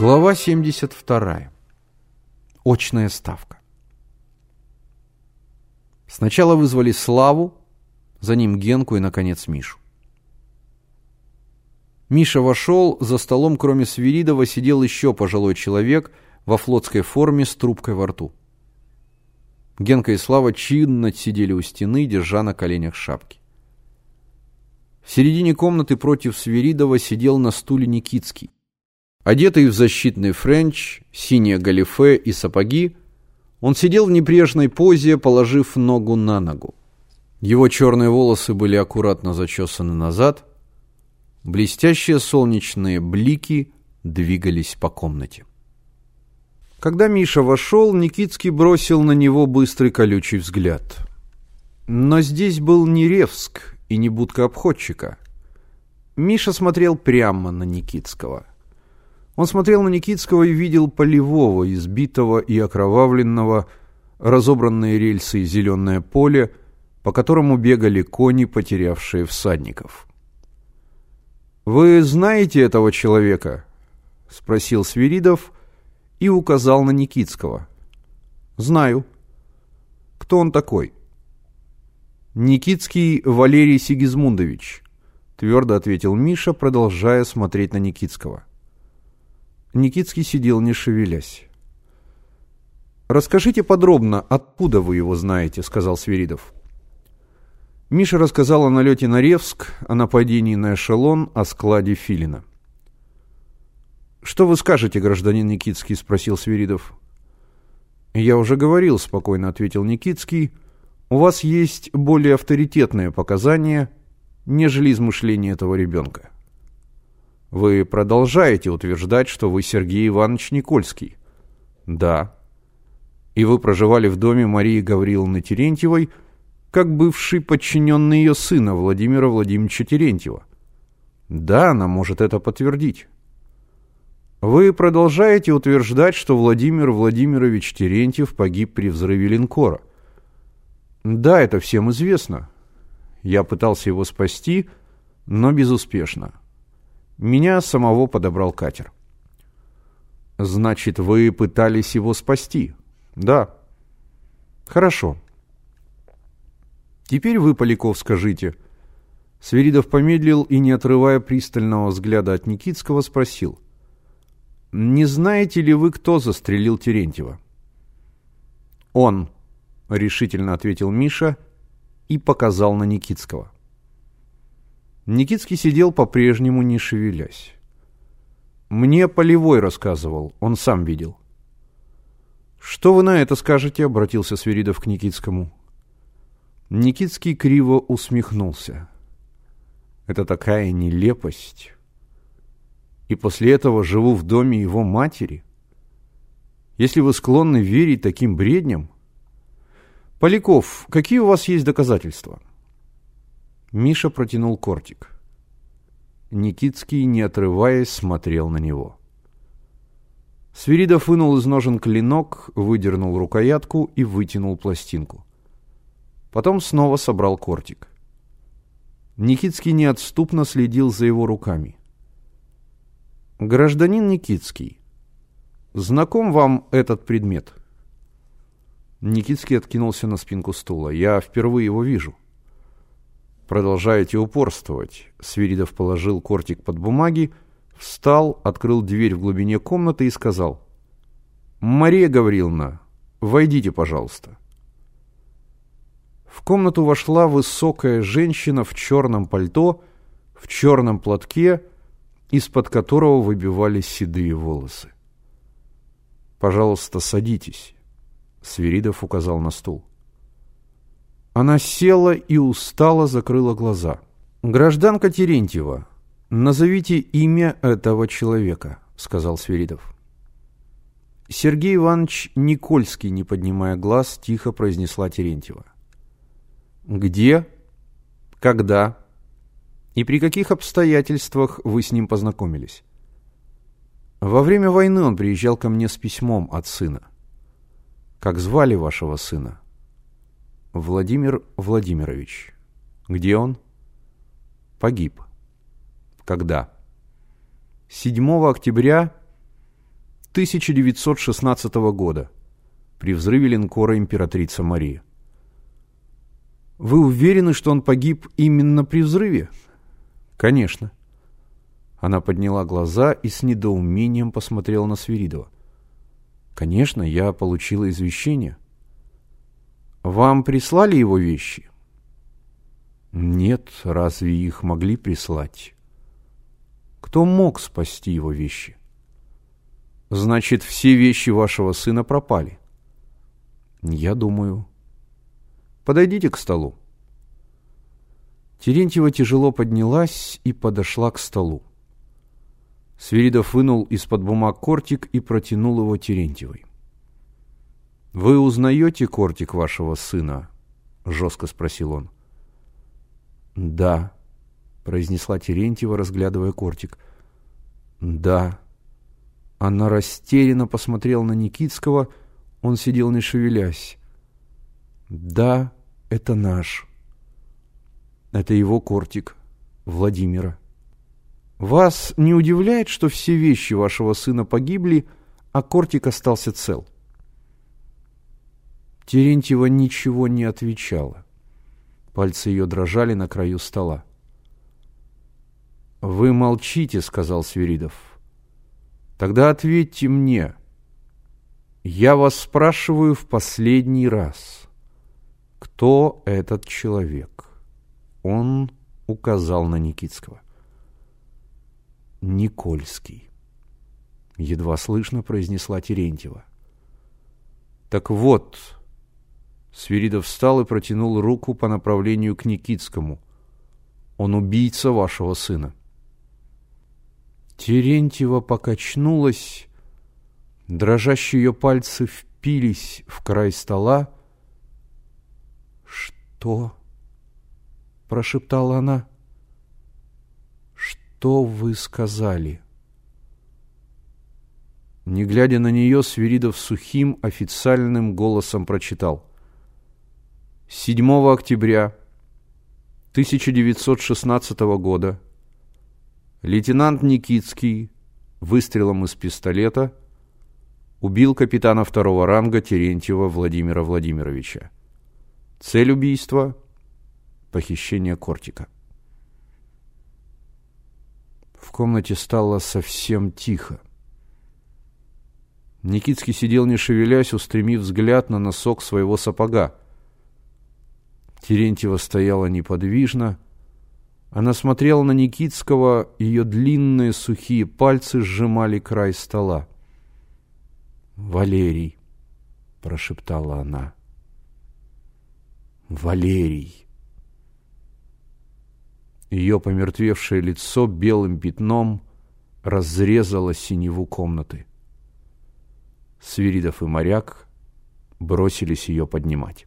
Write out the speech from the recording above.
Глава 72. Очная ставка. Сначала вызвали Славу, за ним Генку и, наконец, Мишу. Миша вошел, за столом, кроме Свиридова, сидел еще пожилой человек во флотской форме с трубкой во рту. Генка и Слава чинно сидели у стены, держа на коленях шапки. В середине комнаты против Свиридова сидел на стуле Никитский. Одетый в защитный френч, синее галифе и сапоги, он сидел в небрежной позе, положив ногу на ногу. Его черные волосы были аккуратно зачесаны назад, блестящие солнечные блики двигались по комнате. Когда Миша вошел, Никитский бросил на него быстрый колючий взгляд. Но здесь был не Ревск и не будка обходчика. Миша смотрел прямо на Никитского. Он смотрел на Никитского и видел полевого, избитого и окровавленного, разобранные рельсы и зеленое поле, по которому бегали кони, потерявшие всадников. «Вы знаете этого человека?» — спросил Свиридов и указал на Никитского. «Знаю». «Кто он такой?» «Никитский Валерий Сигизмундович», — твердо ответил Миша, продолжая смотреть на Никитского. Никитский сидел, не шевелясь. «Расскажите подробно, откуда вы его знаете», — сказал Свиридов. Миша рассказал о налете на Ревск, о нападении на эшелон, о складе Филина. «Что вы скажете, гражданин Никитский?» — спросил Свиридов. «Я уже говорил», — спокойно ответил Никитский. «У вас есть более авторитетные показания, нежели измышления этого ребенка». Вы продолжаете утверждать, что вы Сергей Иванович Никольский? Да. И вы проживали в доме Марии Гавриловны Терентьевой, как бывший подчиненный ее сына Владимира Владимировича Терентьева? Да, она может это подтвердить. Вы продолжаете утверждать, что Владимир Владимирович Терентьев погиб при взрыве линкора? Да, это всем известно. Я пытался его спасти, но безуспешно. Меня самого подобрал катер. Значит, вы пытались его спасти? Да. Хорошо. Теперь вы, Поляков, скажите. Свиридов помедлил и, не отрывая пристального взгляда от Никитского, спросил. Не знаете ли вы, кто застрелил Терентьева? Он, решительно ответил Миша и показал на Никитского. Никитский сидел по-прежнему, не шевелясь. «Мне Полевой рассказывал, он сам видел». «Что вы на это скажете?» — обратился Свиридов к Никитскому. Никитский криво усмехнулся. «Это такая нелепость. И после этого живу в доме его матери. Если вы склонны верить таким бредням...» «Поляков, какие у вас есть доказательства?» Миша протянул кортик. Никитский, не отрываясь, смотрел на него. Свиридов вынул из ножен клинок, выдернул рукоятку и вытянул пластинку. Потом снова собрал кортик. Никитский неотступно следил за его руками. «Гражданин Никитский, знаком вам этот предмет?» Никитский откинулся на спинку стула. «Я впервые его вижу». Продолжаете упорствовать. Свиридов положил кортик под бумаги, встал, открыл дверь в глубине комнаты и сказал. «Мария Гавриловна, войдите, пожалуйста». В комнату вошла высокая женщина в черном пальто, в черном платке, из-под которого выбивались седые волосы. «Пожалуйста, садитесь», — Свиридов указал на стул. Она села и устало закрыла глаза. «Гражданка Терентьева, назовите имя этого человека», — сказал Свиридов. Сергей Иванович Никольский, не поднимая глаз, тихо произнесла Терентьева. «Где? Когда? И при каких обстоятельствах вы с ним познакомились?» «Во время войны он приезжал ко мне с письмом от сына». «Как звали вашего сына?» Владимир Владимирович. Где он? Погиб. Когда? 7 октября 1916 года при взрыве линкора «Императрица Мария». Вы уверены, что он погиб именно при взрыве? Конечно. Она подняла глаза и с недоумением посмотрела на Свиридова. Конечно, я получила извещение. Вам прислали его вещи? Нет, разве их могли прислать? Кто мог спасти его вещи? Значит, все вещи вашего сына пропали. Я думаю. Подойдите к столу. Терентьева тяжело поднялась и подошла к столу. Свиридов вынул из-под бумаг кортик и протянул его Терентьевой. «Вы узнаете кортик вашего сына?» — жестко спросил он. «Да», — произнесла Терентьева, разглядывая кортик. «Да». Она растерянно посмотрела на Никитского, он сидел не шевелясь. «Да, это наш. Это его кортик, Владимира». Вас не удивляет, что все вещи вашего сына погибли, а Кортик остался цел? Терентьева ничего не отвечала. Пальцы ее дрожали на краю стола. «Вы молчите», — сказал Свиридов. «Тогда ответьте мне. Я вас спрашиваю в последний раз. Кто этот человек?» Он указал на Никитского. Никольский. Едва слышно произнесла Терентьева. Так вот, Свиридов встал и протянул руку по направлению к Никитскому. Он убийца вашего сына. Терентьева покачнулась, дрожащие ее пальцы впились в край стола. «Что?» — прошептала она что вы сказали?» Не глядя на нее, Свиридов сухим официальным голосом прочитал. 7 октября 1916 года лейтенант Никитский выстрелом из пистолета убил капитана второго ранга Терентьева Владимира Владимировича. Цель убийства – похищение кортика. В комнате стало совсем тихо. Никитский сидел не шевелясь, устремив взгляд на носок своего сапога. Терентьева стояла неподвижно. Она смотрела на Никитского, ее длинные сухие пальцы сжимали край стола. «Валерий», — прошептала она. «Валерий». Ее помертвевшее лицо белым пятном разрезало синеву комнаты. Свиридов и моряк бросились ее поднимать.